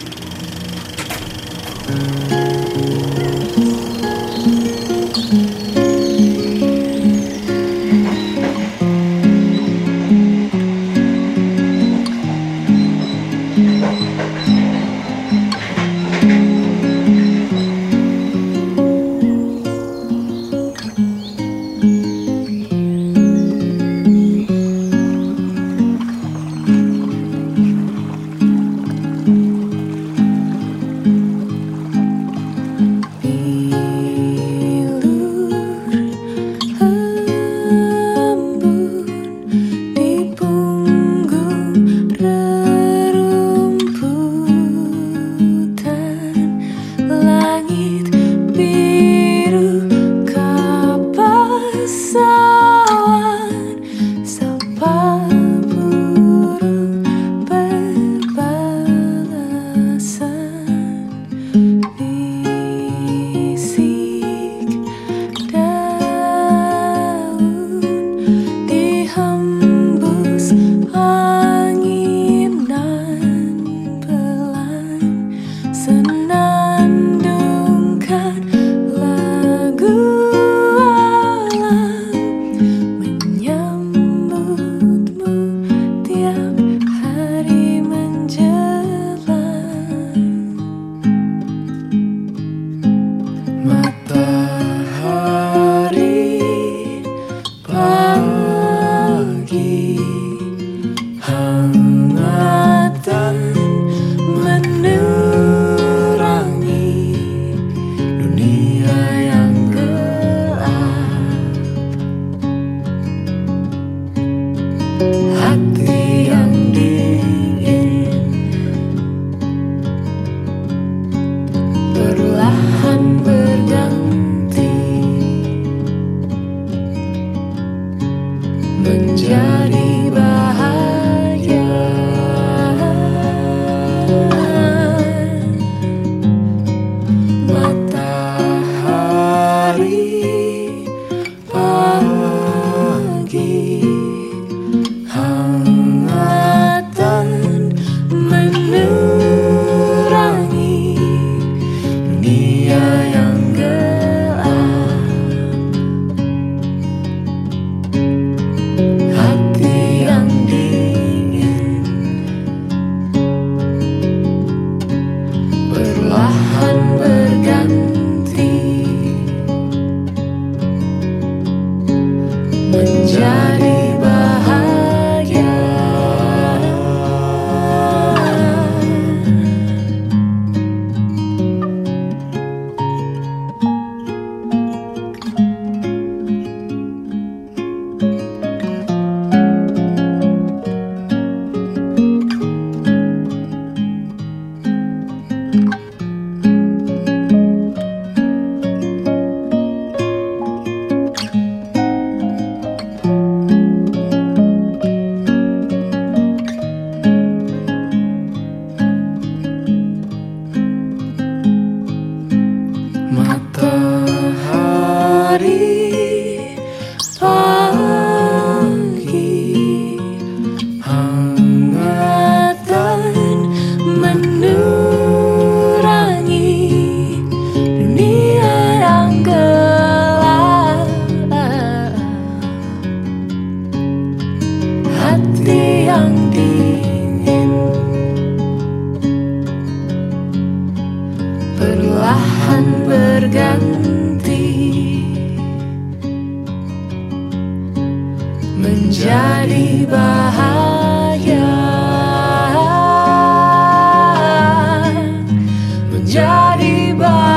thank you menjadi perlahan bergerak berganti. Menjadi bahaya. Menjadi bahaya.